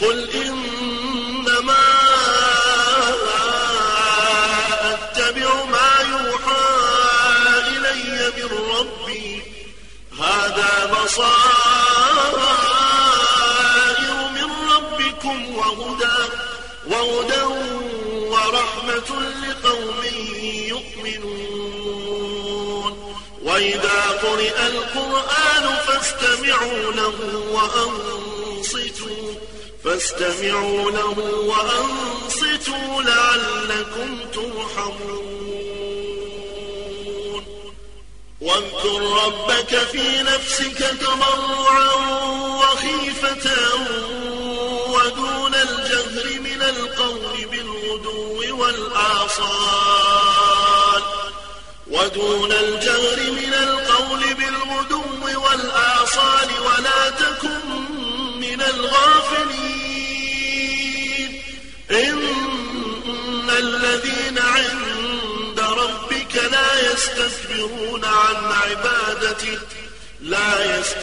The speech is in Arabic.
قل إنما أتبع ما يوحى إلي من ربي. هذا بصائر من ربكم وهدى وهدى ورحمة لقوم يؤمنون. وإذا قرئ القرآن فاستمعوا له وأنصتوا. فاستمعوا له وأنصتوا لعلكم ترحمون. واذكر ربك في نفسك تضرعا وخيفة ودون الجهر من القول بالغدو والآصال. ودون الجهر من القول بالغدو والآصال. يستكبرون عن عبادته لا يستكبرون